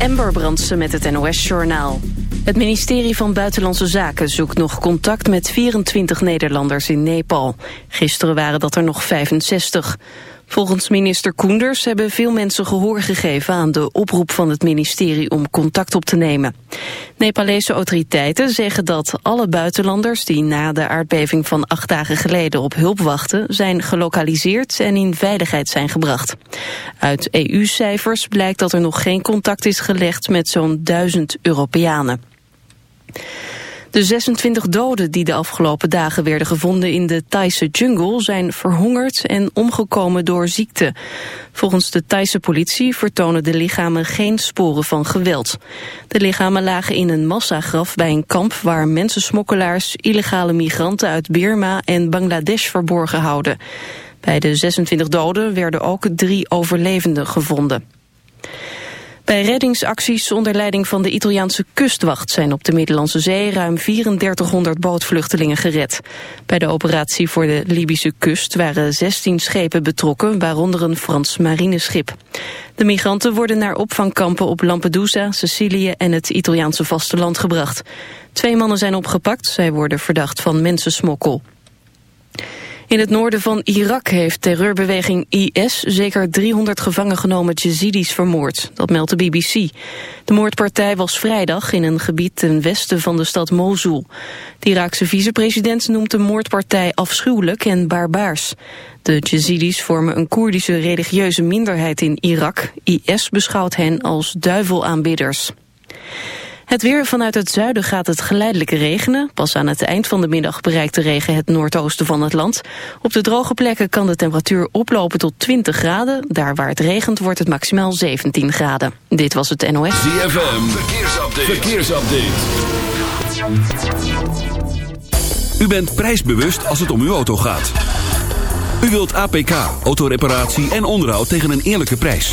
Ember Brandsen met het NOS-journaal. Het ministerie van Buitenlandse Zaken zoekt nog contact met 24 Nederlanders in Nepal. Gisteren waren dat er nog 65. Volgens minister Koenders hebben veel mensen gehoor gegeven aan de oproep van het ministerie om contact op te nemen. Nepalese autoriteiten zeggen dat alle buitenlanders die na de aardbeving van acht dagen geleden op hulp wachten zijn gelokaliseerd en in veiligheid zijn gebracht. Uit EU-cijfers blijkt dat er nog geen contact is gelegd met zo'n duizend Europeanen. De 26 doden die de afgelopen dagen werden gevonden in de Thaise jungle zijn verhongerd en omgekomen door ziekte. Volgens de Thaise politie vertonen de lichamen geen sporen van geweld. De lichamen lagen in een massagraf bij een kamp waar mensensmokkelaars illegale migranten uit Birma en Bangladesh verborgen houden. Bij de 26 doden werden ook drie overlevenden gevonden. Bij reddingsacties onder leiding van de Italiaanse kustwacht zijn op de Middellandse Zee ruim 3400 bootvluchtelingen gered. Bij de operatie voor de Libische kust waren 16 schepen betrokken, waaronder een Frans marineschip. De migranten worden naar opvangkampen op Lampedusa, Sicilië en het Italiaanse vasteland gebracht. Twee mannen zijn opgepakt, zij worden verdacht van mensensmokkel. In het noorden van Irak heeft terreurbeweging IS zeker 300 gevangen genomen Jezidis vermoord. Dat meldt de BBC. De moordpartij was vrijdag in een gebied ten westen van de stad Mosul. De Iraakse vicepresident noemt de moordpartij afschuwelijk en barbaars. De Jezidis vormen een Koerdische religieuze minderheid in Irak. IS beschouwt hen als duivelaanbidders. Het weer vanuit het zuiden gaat het geleidelijk regenen. Pas aan het eind van de middag bereikt de regen het noordoosten van het land. Op de droge plekken kan de temperatuur oplopen tot 20 graden. Daar waar het regent wordt het maximaal 17 graden. Dit was het NOS. ZFM, verkeersupdate. verkeersupdate. U bent prijsbewust als het om uw auto gaat. U wilt APK, autoreparatie en onderhoud tegen een eerlijke prijs.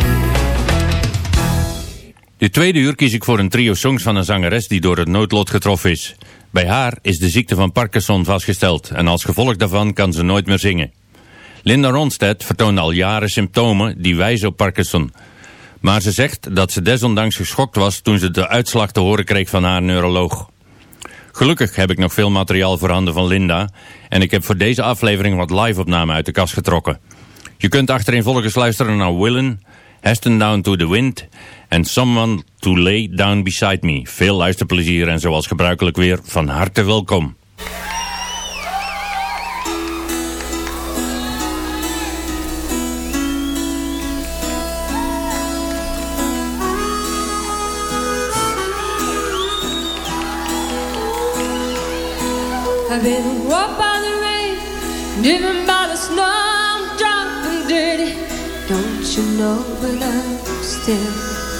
De tweede uur kies ik voor een trio songs van een zangeres die door het noodlot getroffen is. Bij haar is de ziekte van Parkinson vastgesteld en als gevolg daarvan kan ze nooit meer zingen. Linda Ronstadt vertoonde al jaren symptomen die wijzen op Parkinson. Maar ze zegt dat ze desondanks geschokt was toen ze de uitslag te horen kreeg van haar neuroloog. Gelukkig heb ik nog veel materiaal voorhanden van Linda en ik heb voor deze aflevering wat live-opnamen uit de kast getrokken. Je kunt achterin volgens luisteren naar Willen, Heston Down to the Wind en Someone to Lay Down Beside Me. Veel luisterplezier en zoals gebruikelijk weer van harte welkom. I've been walked by the rain, driven by the snow, I'm drunk and dirty. Don't you know, but I'm still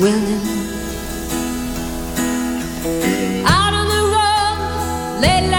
willing. Out on the road, late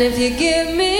And if you give me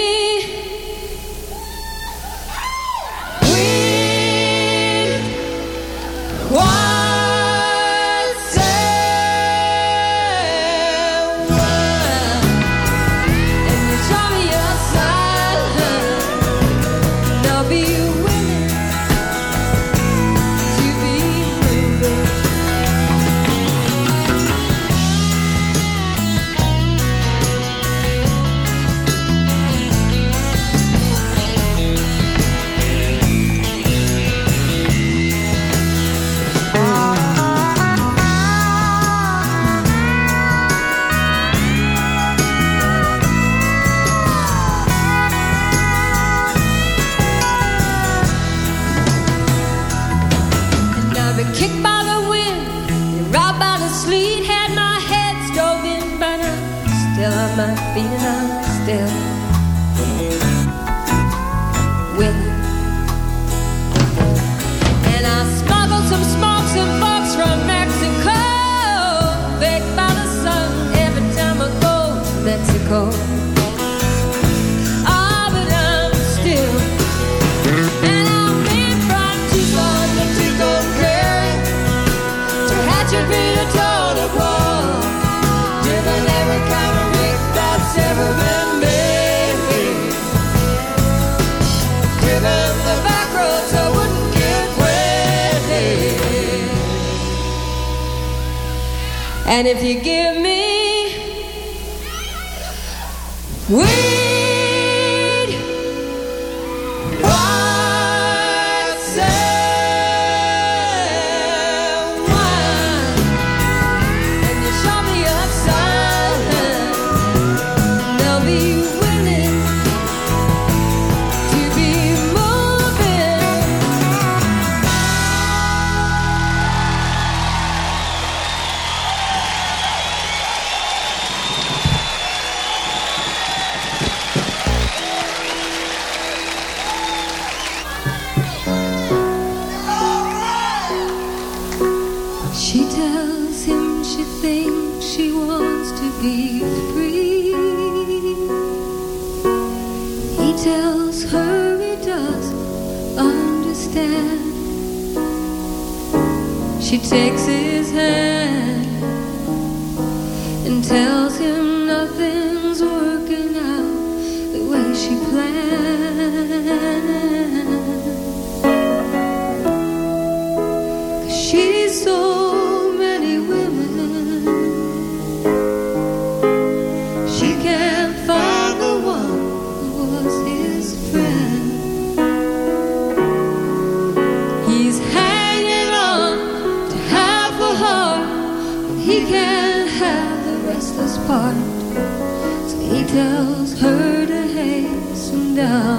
She tells him she thinks she wants to be free. He tells her he doesn't understand. She takes his hand and tells him. love.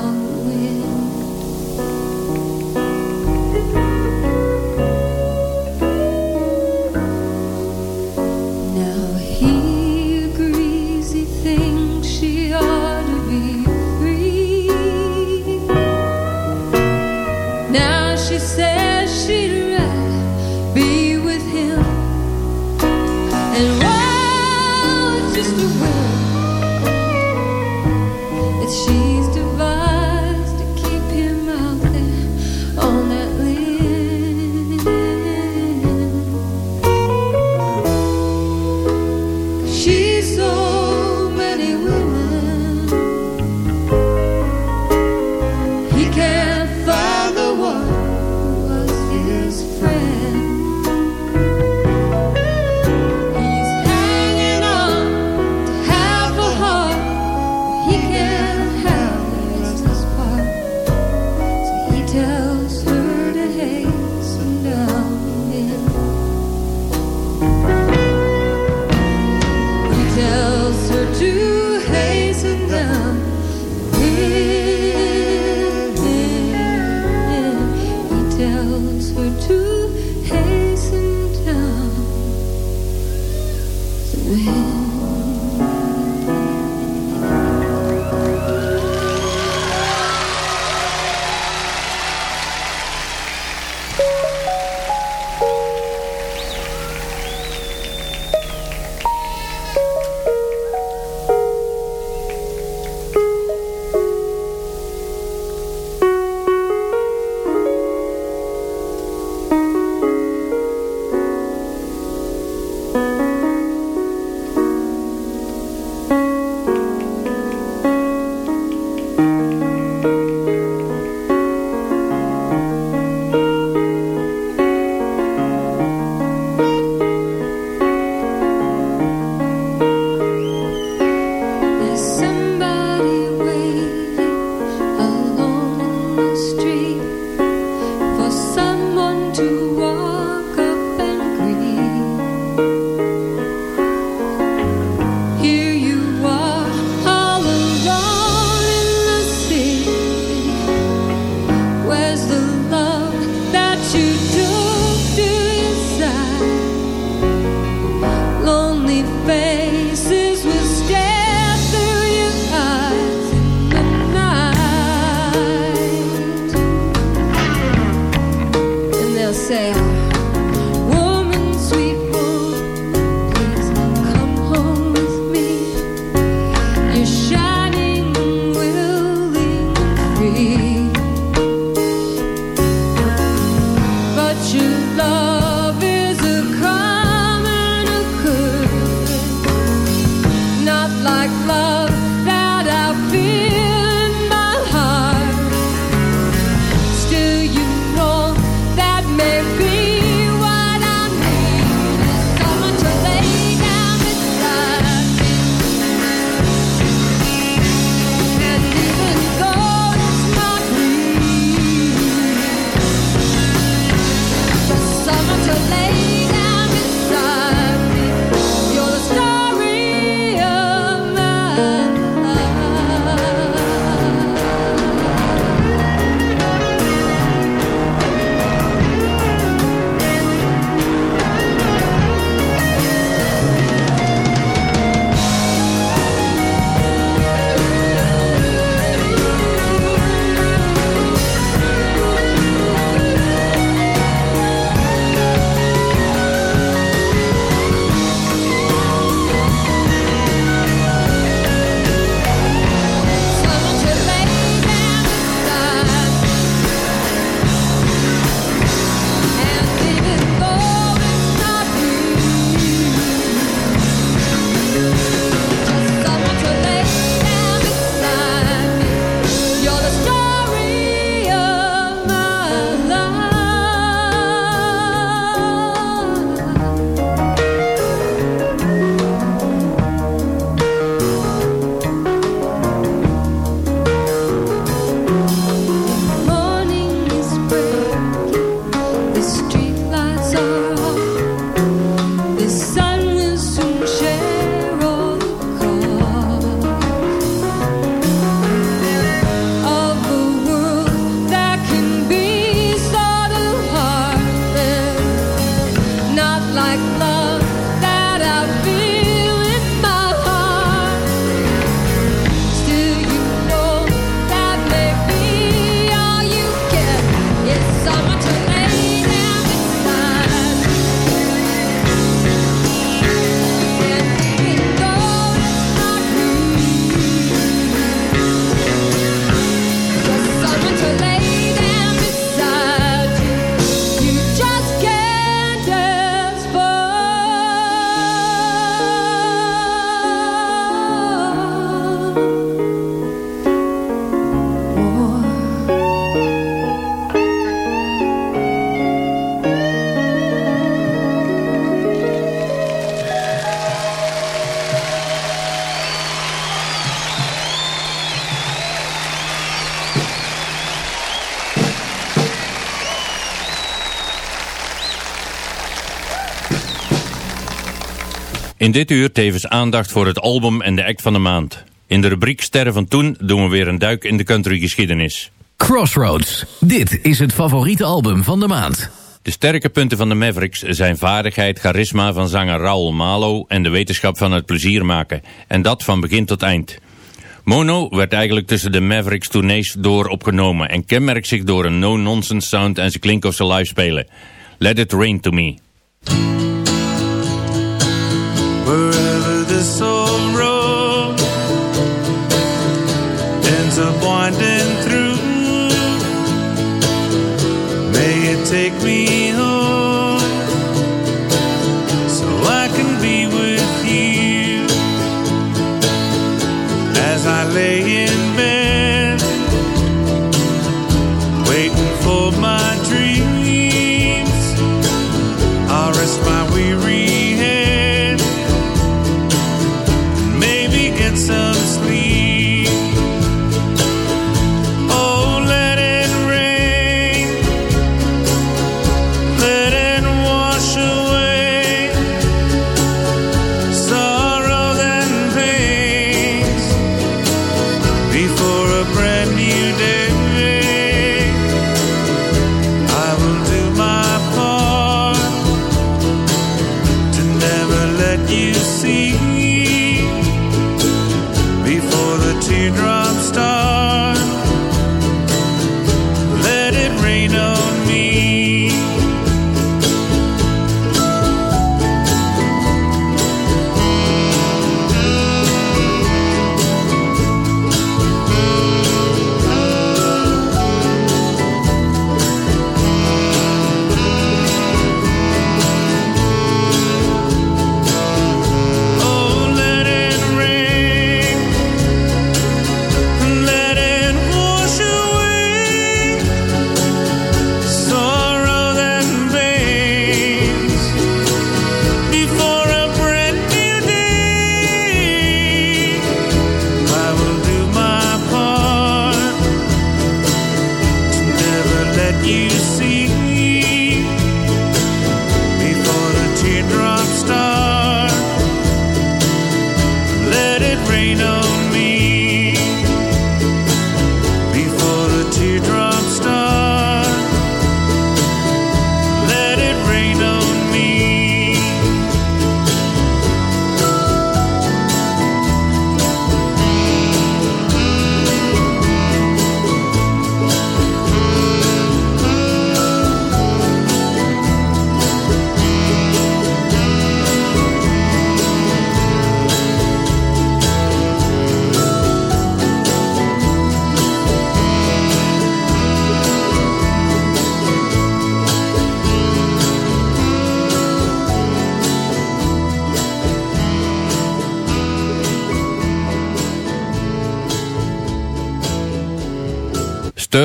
In dit uur tevens aandacht voor het album en de act van de maand. In de rubriek Sterren van Toen doen we weer een duik in de countrygeschiedenis. Crossroads. Dit is het favoriete album van de maand. De sterke punten van de Mavericks zijn vaardigheid, charisma van zanger Raul Malo en de wetenschap van het plezier maken. En dat van begin tot eind. Mono werd eigenlijk tussen de Mavericks tournees door opgenomen en kenmerkt zich door een no-nonsense sound en ze klinken of ze live spelen. Let It Rain To Me. Wherever this old road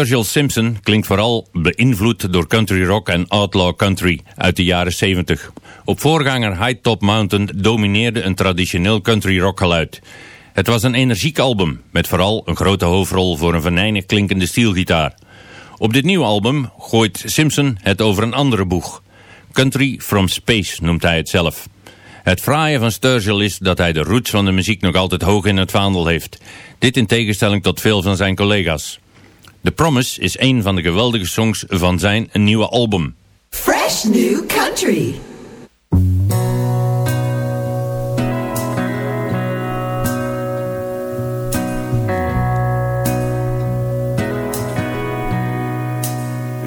Sturgill Simpson klinkt vooral beïnvloed door country rock en outlaw country uit de jaren 70. Op voorganger High Top Mountain domineerde een traditioneel country rock geluid. Het was een energiek album, met vooral een grote hoofdrol voor een venijnig klinkende steelgitaar. Op dit nieuwe album gooit Simpson het over een andere boeg. Country from Space noemt hij het zelf. Het fraaie van Sturgill is dat hij de roots van de muziek nog altijd hoog in het vaandel heeft. Dit in tegenstelling tot veel van zijn collega's. The Promise is een van de geweldige songs van zijn nieuwe album. Fresh New Country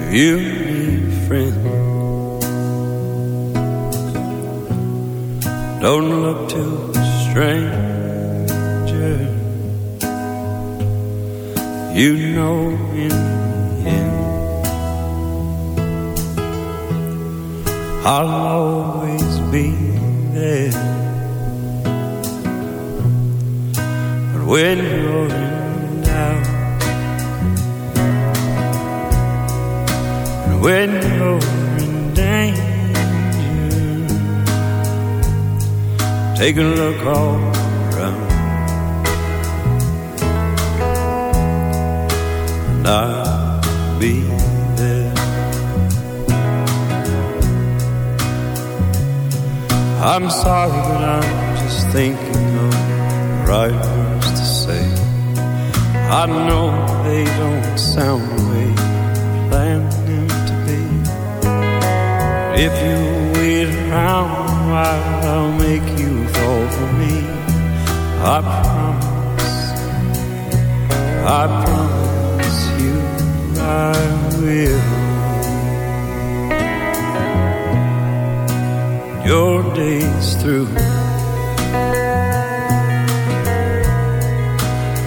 You friend Don't look to Strange. You know in end, I'll always be there. But when you're in doubt, and when you're in danger, take a look all I'll be there. I'm sorry, but I'm just thinking of the right words to say. I know they don't sound the way you planned them to be. If you wait around while, I'll make you fall for me. I promise, I promise I will. Your day's through.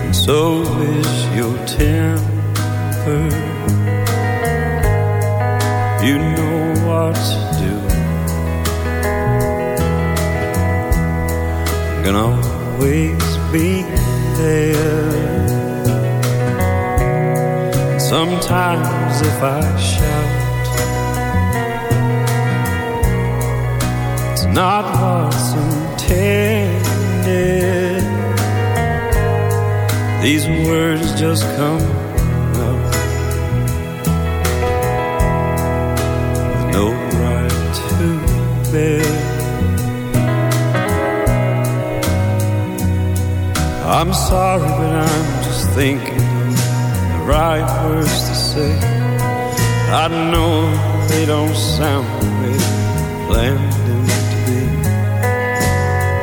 And so is your temper. You know what to do. Always be there. Sometimes if I shout, it's not what's intended. These words just come out with no right to bear. I'm sorry, but I'm just thinking right words to say. I know they don't sound the way planned them to be.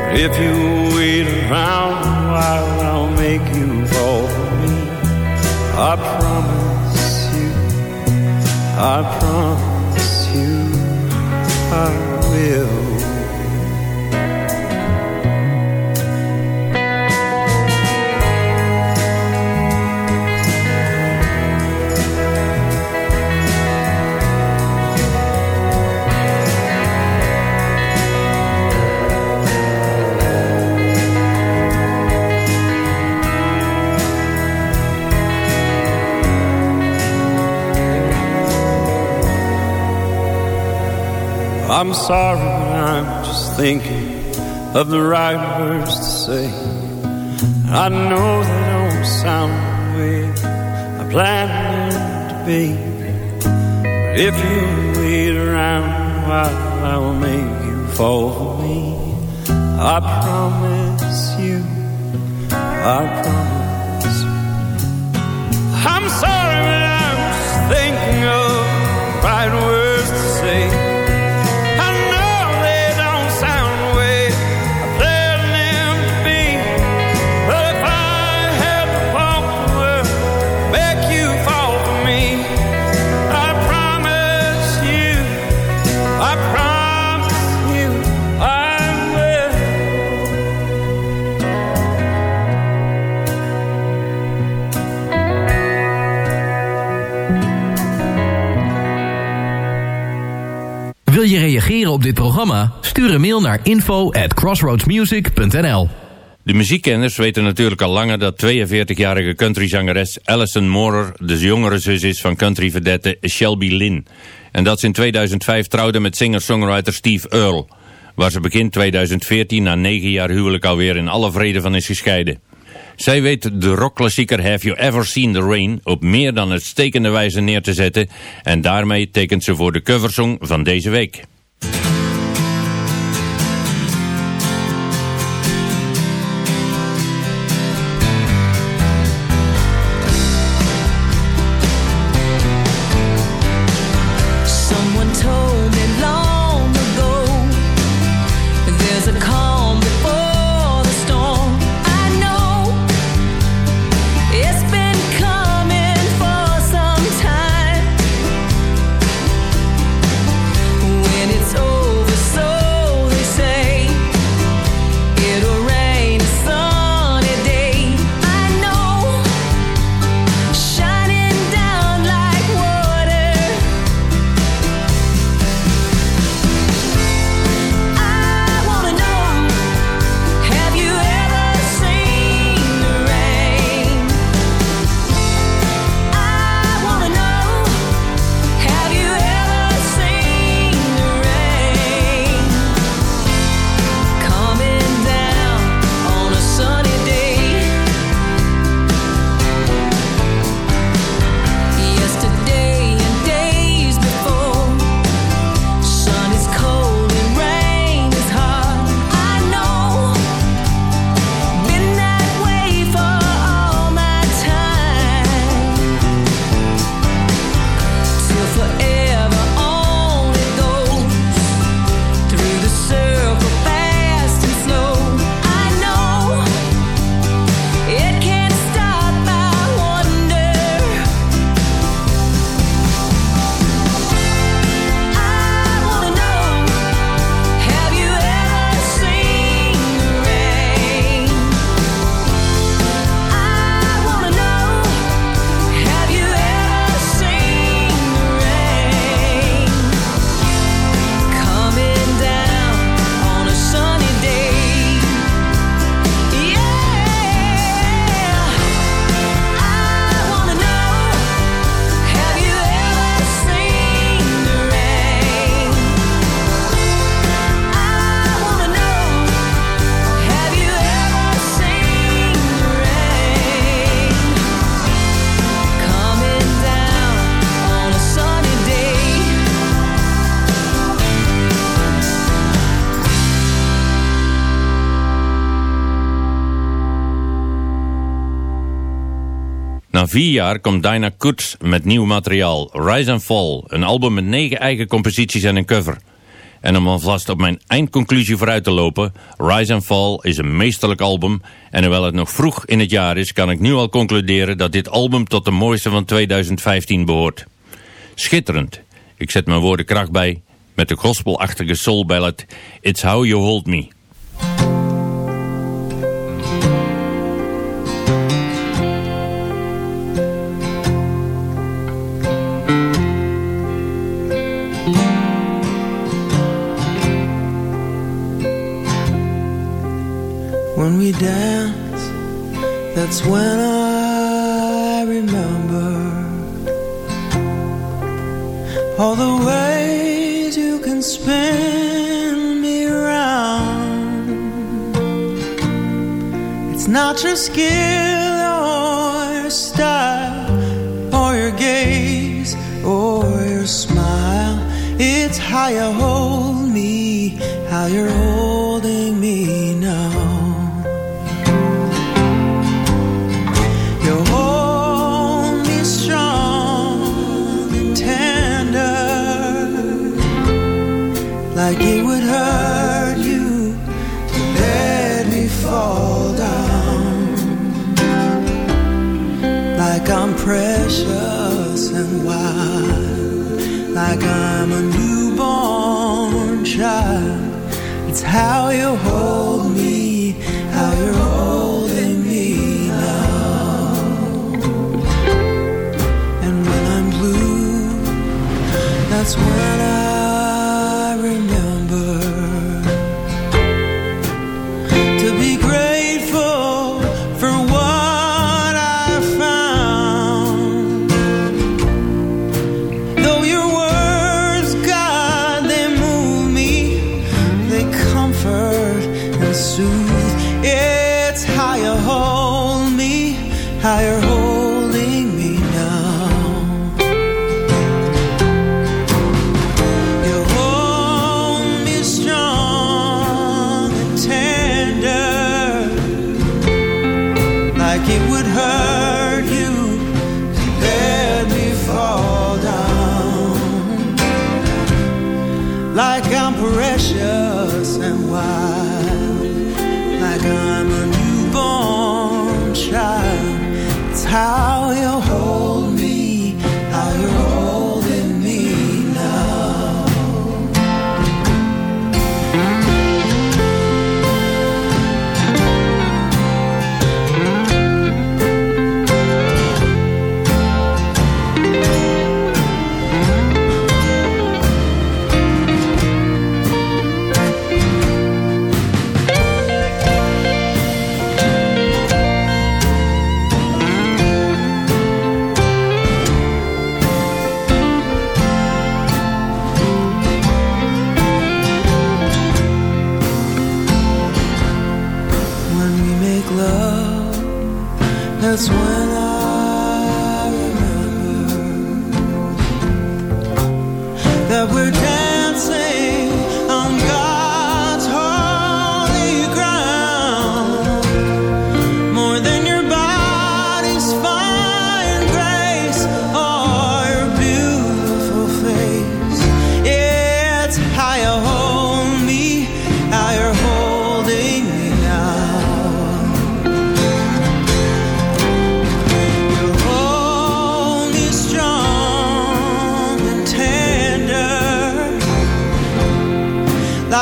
But if you wait around a while, I'll make you fall for me. I promise you, I promise you, I will. I'm sorry, I'm just thinking of the right words to say. I know they don't sound the way I planned them to be. But if you wait around while, I will make you fall for me. I promise you, I promise. Op dit programma? Stuur een mail naar info crossroadsmusic.nl De muziekkenners weten natuurlijk al langer dat 42-jarige countryzangeres Alison Moorer de jongere zus is van countryverdette Shelby Lynn. En dat ze in 2005 trouwde met singer-songwriter Steve Earle, waar ze begin 2014 na negen jaar huwelijk alweer in alle vrede van is gescheiden. Zij weet de rockklassieker Have You Ever Seen the Rain op meer dan uitstekende wijze neer te zetten en daarmee tekent ze voor de coversong van deze week. Vier jaar komt Dinah Kutz met nieuw materiaal, Rise and Fall. Een album met negen eigen composities en een cover. En om alvast op mijn eindconclusie vooruit te lopen, Rise and Fall is een meesterlijk album. En hoewel het nog vroeg in het jaar is, kan ik nu al concluderen dat dit album tot de mooiste van 2015 behoort. Schitterend. Ik zet mijn woorden kracht bij met de gospelachtige soul ballad It's How You Hold Me. That's when I remember all the ways you can spin me around. It's not your skill or your style or your gaze or your smile. It's how you hold me, how you're and wild, like I'm a newborn child. It's how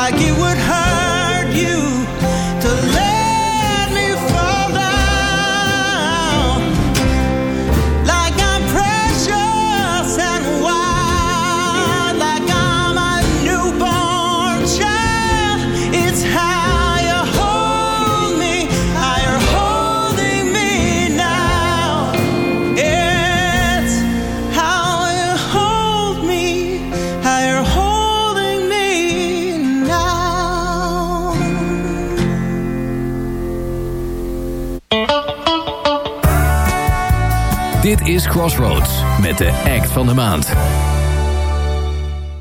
like it would hurt you Crossroads met de act van de maand.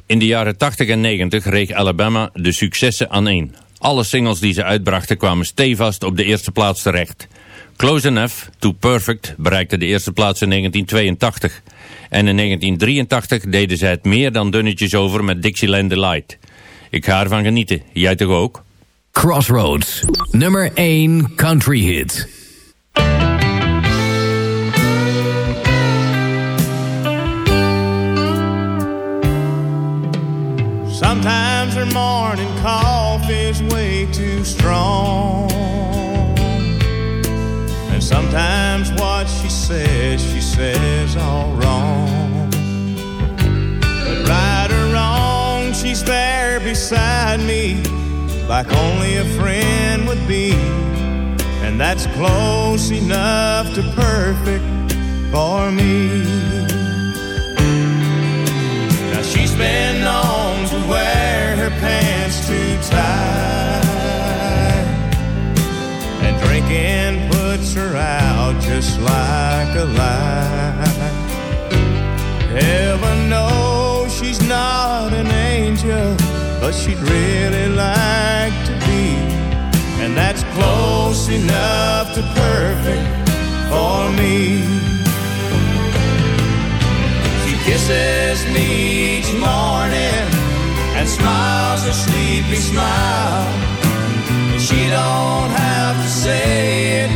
In de jaren 80 en 90 reeg Alabama de successen aan één. Alle singles die ze uitbrachten kwamen stevast op de eerste plaats terecht. Close Enough to Perfect bereikte de eerste plaats in 1982. En in 1983 deden zij het meer dan dunnetjes over met Dixieland Delight. Ik ga ervan genieten. Jij toch ook? Crossroads, nummer 1 country hit. Sometimes her morning coffee's way too strong. And sometimes what she says, she says all wrong. But right or wrong, she's there beside me, like only a friend would be. And that's close enough to perfect for me. Been known to wear her pants too tight. And drinking puts her out just like a light. Heaven knows she's not an angel, but she'd really like to be. And that's close enough to perfect for me. Kisses me each morning and smiles a sleepy smile. And she don't have to say it,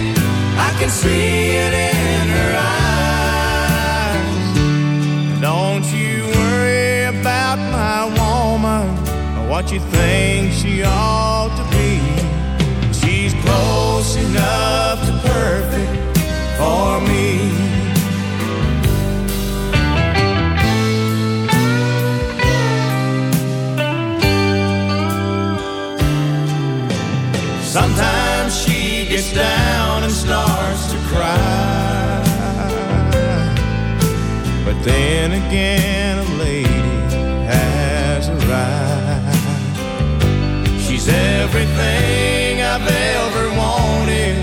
I can see it in her eyes. Don't you worry about my woman or what you think she ought to be. She's close enough to perfect for me. Then again, a lady has arrived. She's everything I've ever wanted.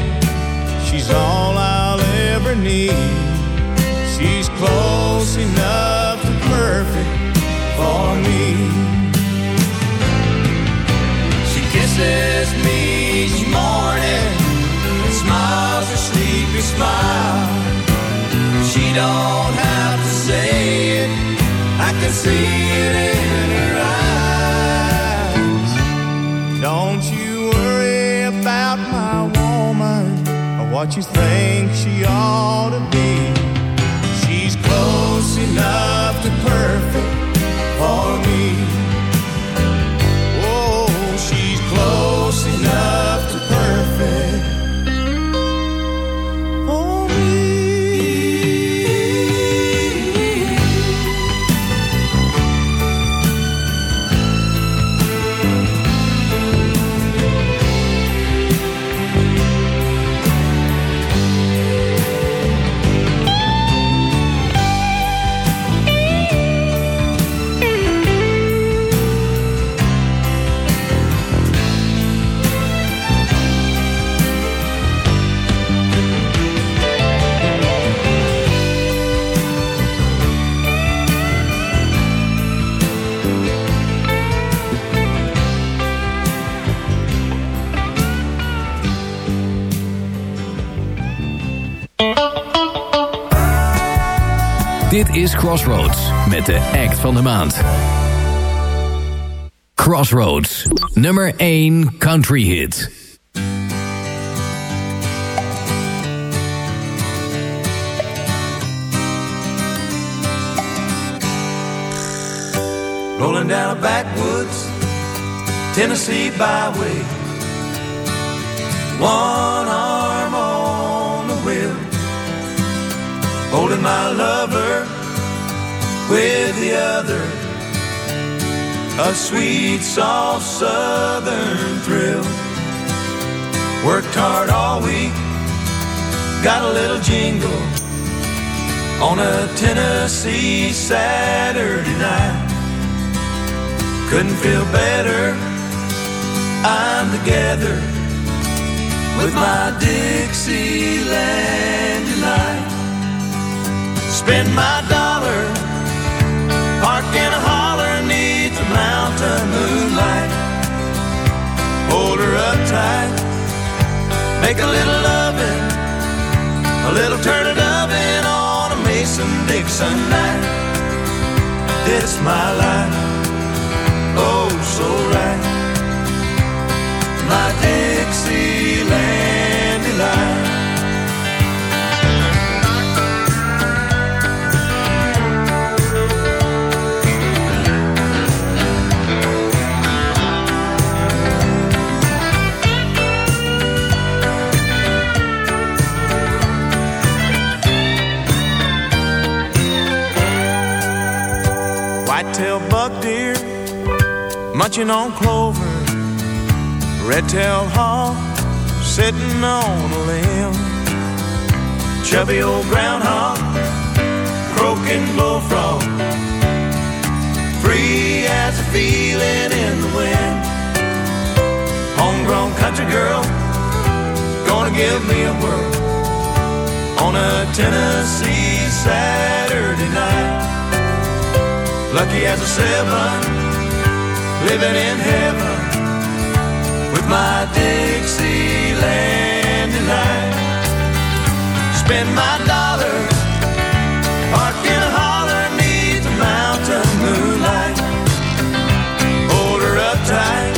She's all I'll ever need. She's close enough to perfect for me. She kisses me each morning and smiles a sleepy smile. She don't what you worry about my woman I watch you think she ought to be. Crossroads met de act van de maand. Crossroads, nummer 1 country hit. Rolling down a backwoods Tennessee byway. One arm on the wheel, holding my lover with the other. A sweet, soft southern thrill. Worked hard all week, got a little jingle on a Tennessee Saturday night. Couldn't feel better. I'm together with my Dixieland delight. Spend my make a little loving A little turtle doving on a Mason Dixon night. It's my life, oh so right. Munching on clover. Red-tailed hawk sitting on a limb. Chubby old groundhog croaking bullfrog. Free as a feeling in the wind. Homegrown country girl gonna give me a whirl on a Tennessee Saturday night. Lucky as a seven, living in heaven with my Dixieland delight. Spend my dollars, park in holler neath the mountain moonlight. Hold her up tight,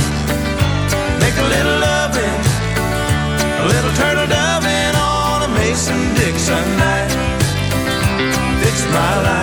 make a little loving, a little turtle doving on a Mason Dixon night. It's my life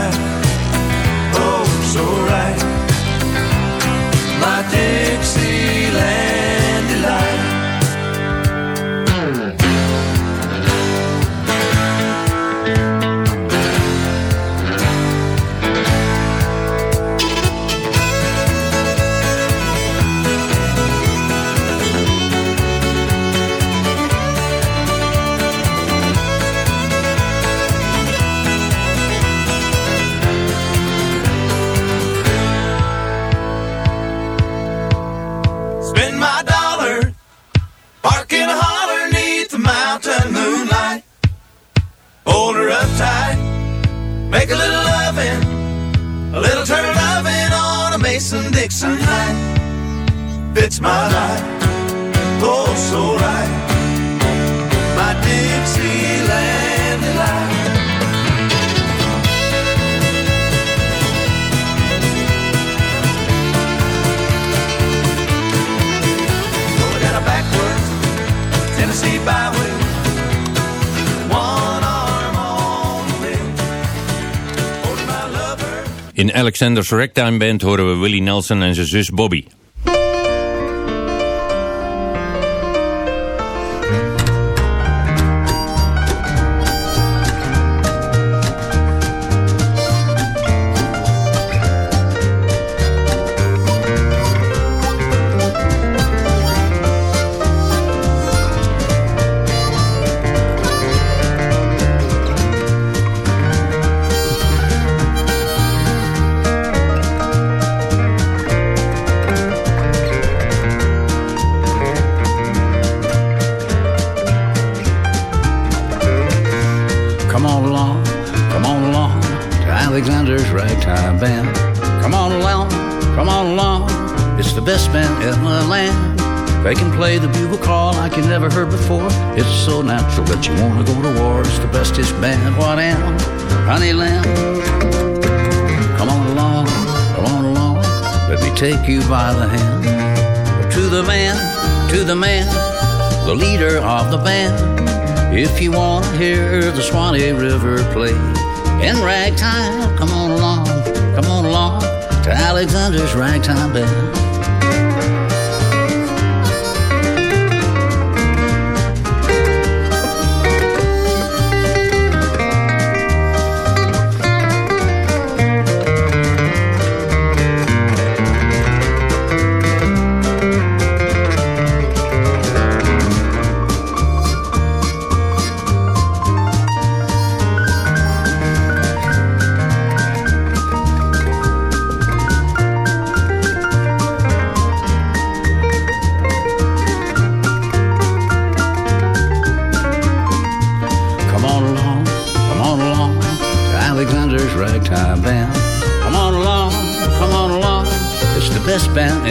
Alexander's Ragtime Band horen we Willie Nelson en zijn zus Bobby. Come on along to Alexander's Ragtime Band. Come on along, come on along. It's the best band in the land. They can play the bugle call like you never heard before. It's so natural that you want to go to war. It's the bestest band. What am? Honey lamb. Come on along, come on along. Let me take you by the hand. To the man, to the man, the leader of the band. If you want to hear the Swanee River play in ragtime, come on along, come on along to Alexander's Ragtime Band.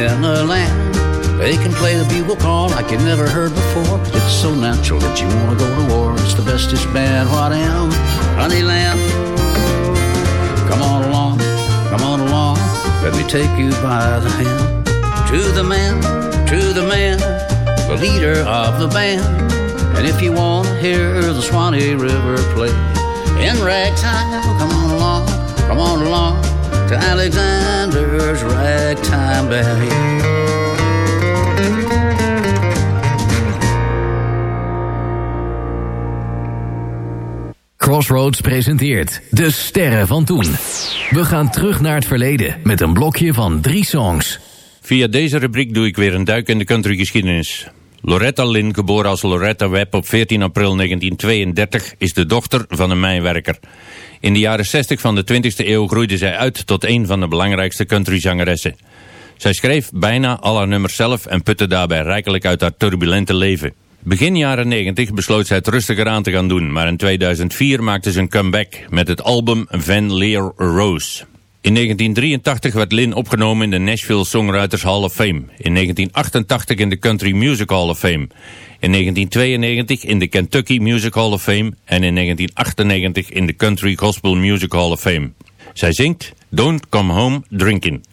In the land. They can play the bugle call like you never heard before. It's so natural that you want to go to war. It's the bestest band, what am? Honeyland. Come on along, come on along. Let me take you by the hand. To the man, to the man, the leader of the band. And if you want to hear the Swanee River play in ragtime, come on along, come on along to Alexander's Ragtime Band. Crossroads presenteert De Sterren van Toen. We gaan terug naar het verleden met een blokje van drie songs. Via deze rubriek doe ik weer een duik in de countrygeschiedenis. Loretta Lynn, geboren als Loretta Webb op 14 april 1932, is de dochter van een mijnwerker. In de jaren 60 van de 20e eeuw groeide zij uit tot een van de belangrijkste countryzangeressen. Zij schreef bijna alle nummers zelf en putte daarbij rijkelijk uit haar turbulente leven. Begin jaren 90 besloot zij het rustiger aan te gaan doen, maar in 2004 maakte ze een comeback met het album Van Leer Rose. In 1983 werd Lynn opgenomen in de Nashville Songwriters Hall of Fame. In 1988 in de Country Music Hall of Fame. In 1992 in de Kentucky Music Hall of Fame. En in 1998 in de Country Gospel Music Hall of Fame. Zij zingt Don't Come Home Drinking.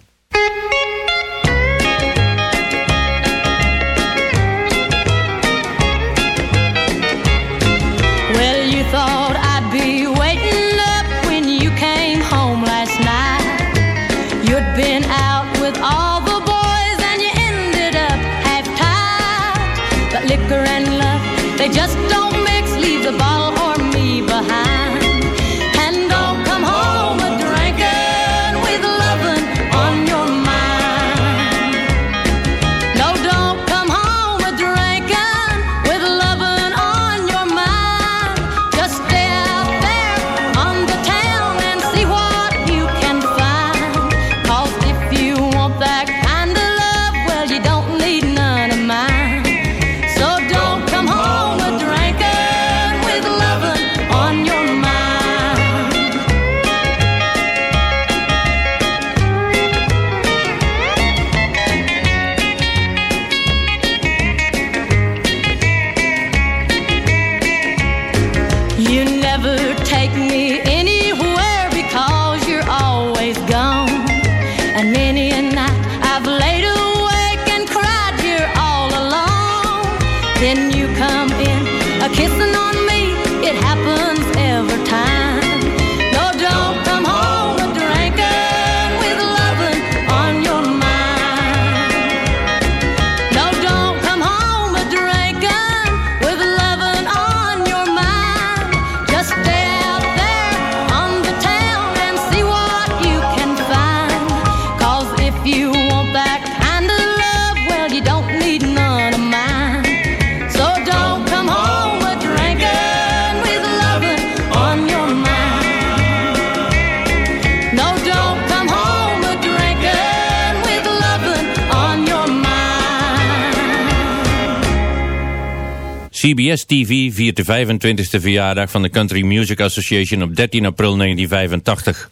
TV viert de 25e verjaardag van de Country Music Association op 13 april 1985.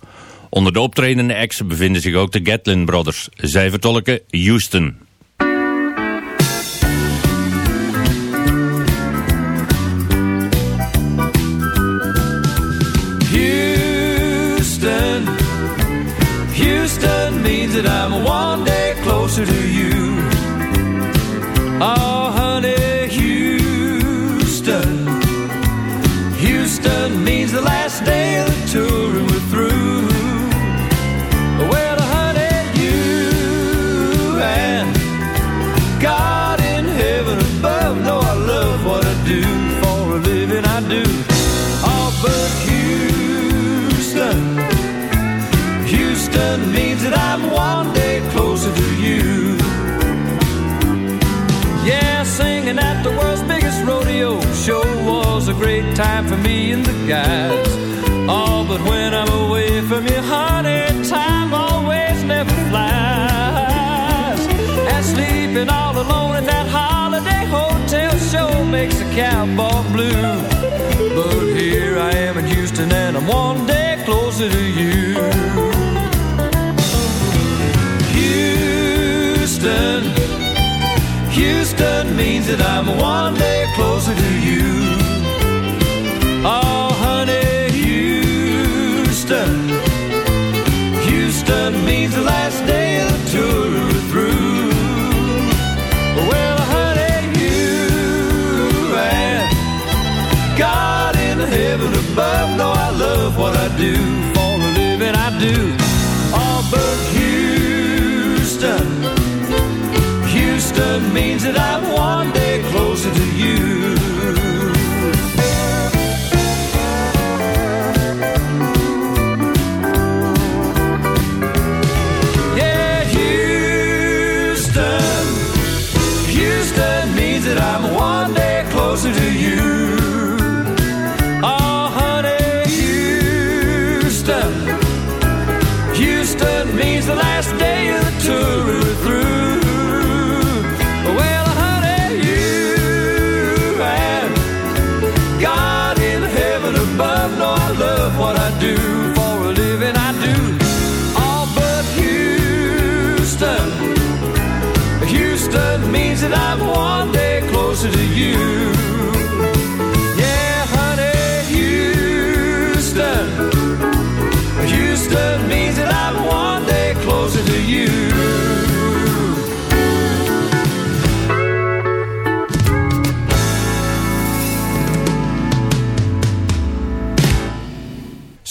Onder de optredende acts bevinden zich ook de Gatlin Brothers. Zij vertolken Houston. Houston, Houston means that I'm one day closer to you. And. Oh, but when I'm away from you, honey, time always never flies. And sleeping all alone at that holiday hotel show makes a cowboy blue. But here I am in Houston and I'm one day closer to you. Houston, Houston, means that I'm one day closer heaven above know I love what I do. For a living, I do. Oh, but Houston, Houston means that I'm one day closer to you. Do for a living. I do. Oh, but Houston, Houston means that I'm one day closer to you.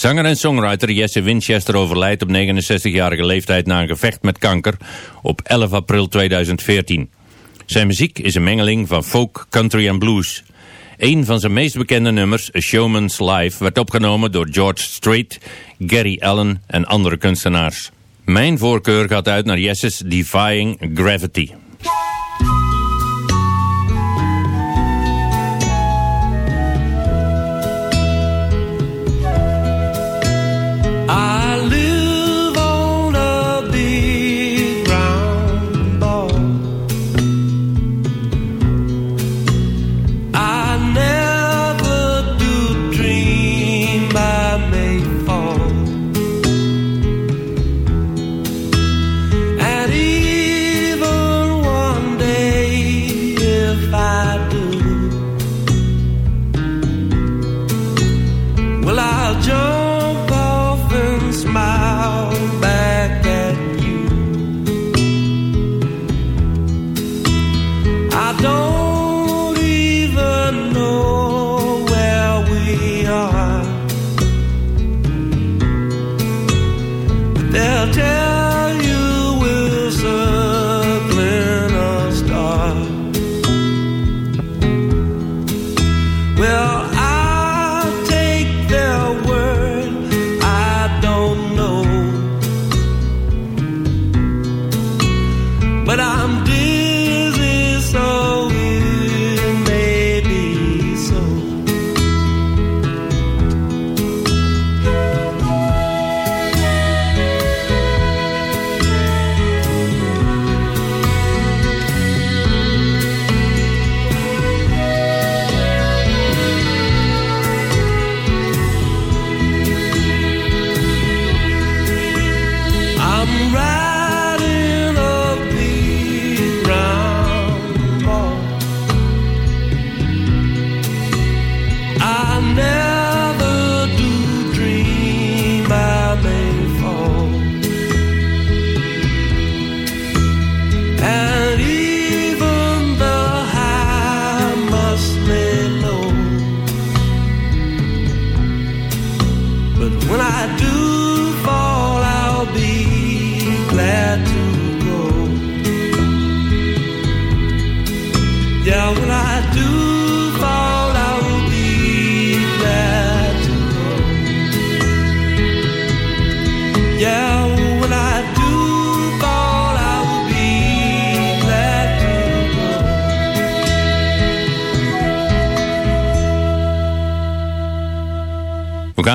Zanger en songwriter Jesse Winchester overlijdt op 69-jarige leeftijd na een gevecht met kanker op 11 april 2014. Zijn muziek is een mengeling van folk, country en blues. Een van zijn meest bekende nummers, A Showman's Life, werd opgenomen door George Strait, Gary Allen en andere kunstenaars. Mijn voorkeur gaat uit naar Jesse's Defying Gravity.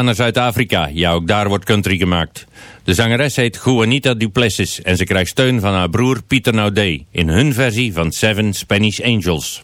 Naar Zuid-Afrika. Ja, ook daar wordt country gemaakt. De zangeres heet Juanita Duplessis en ze krijgt steun van haar broer Pieter Naudé in hun versie van Seven Spanish Angels.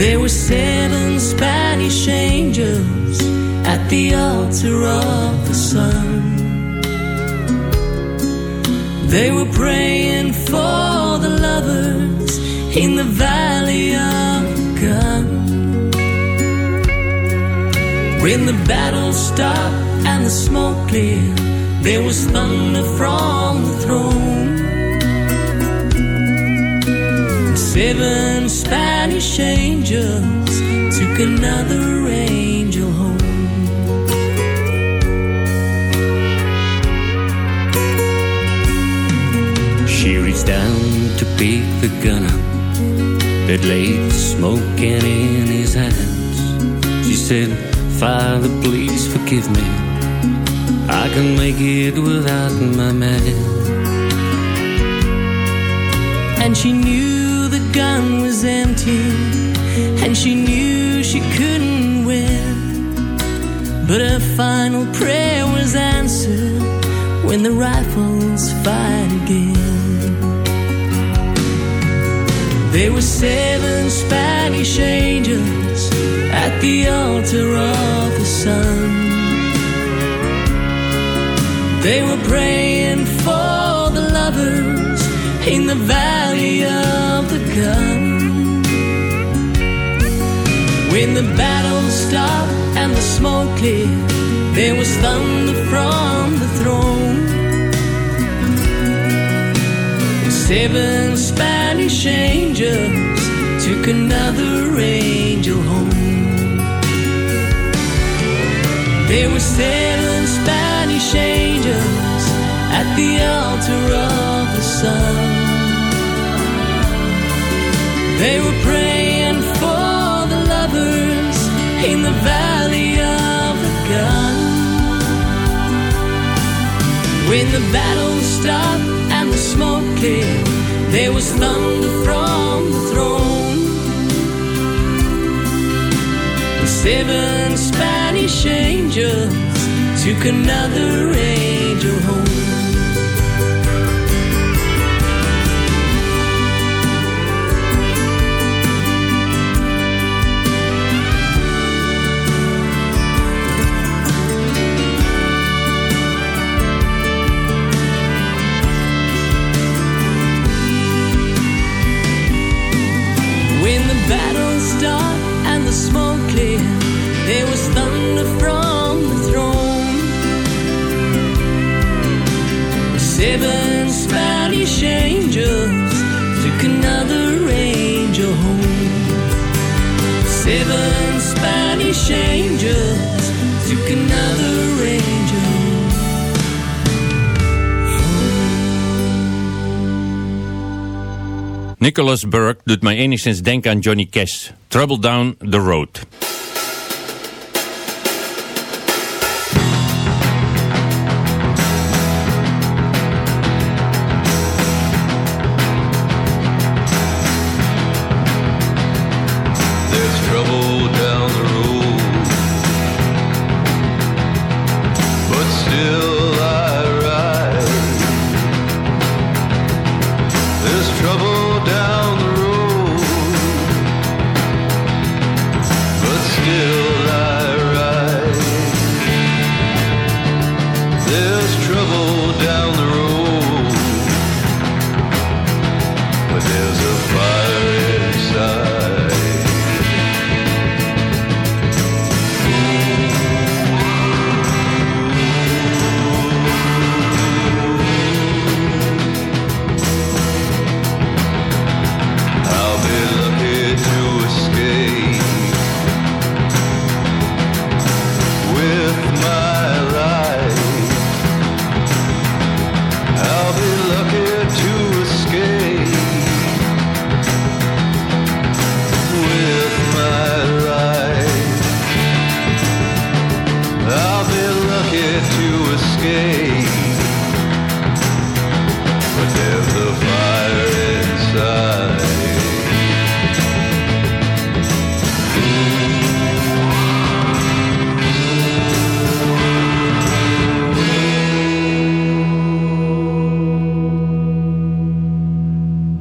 There were seven Spanish angels at the altar of the sun. They were praying for the lovers in the valley of the gun. When the battle stopped and the smoke cleared, there was thunder from the throne. Seven Spanish angels took another angel home. She reached down to pick the gun up that laid smoking in his hands. She said, Father, please forgive me. I can make it without my man. And she knew gun was empty, and she knew she couldn't win. But her final prayer was answered when the rifles fired again. There were seven Spanish angels at the altar of the sun. They were praying for the lovers in the valley of When the battle stopped and the smoke cleared, there was thunder from the throne. Seven Spanish angels took another angel home. There were seven Spanish angels at the altar of the sun. They were praying for the lovers in the valley of the gun. When the battle stopped and the smoke cleared, there was thunder from the throne. The seven Spanish angels took another angel home. Nicholas Burke doet mij enigszins denken aan Johnny Cash. Trouble Down the Road.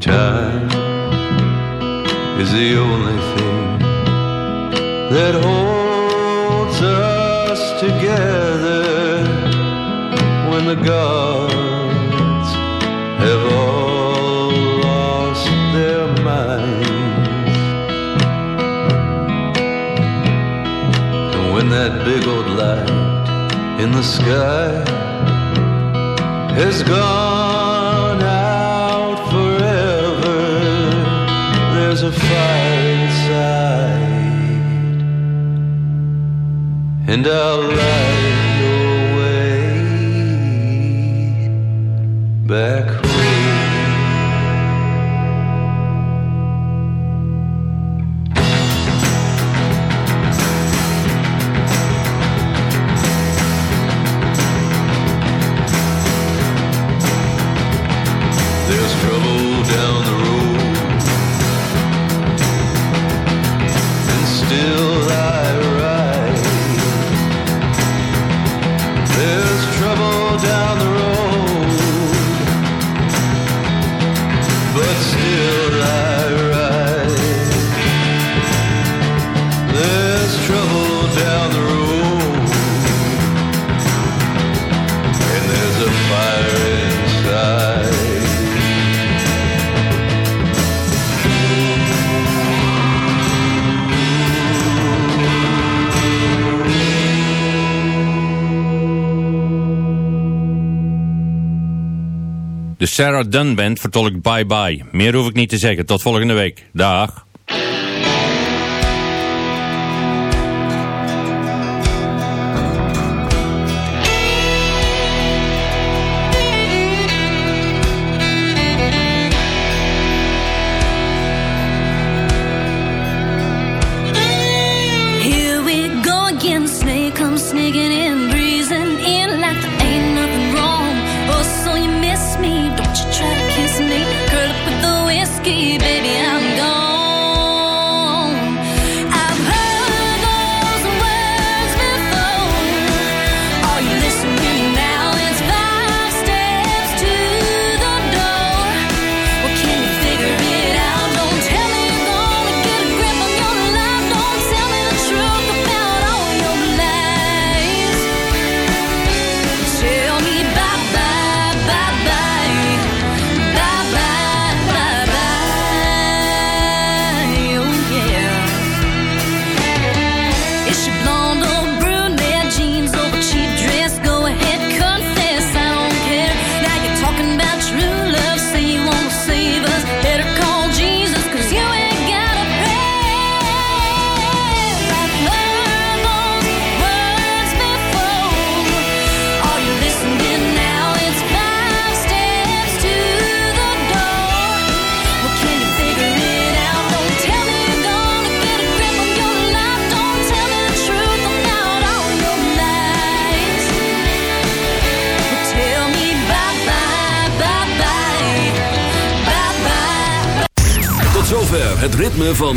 child is the only thing that holds us together when the gods have all lost their minds. And when that big old light in the sky has gone. and I'll lie. Sarah Dunn Band vertolkt Bye Bye. Meer hoef ik niet te zeggen. Tot volgende week. Dag.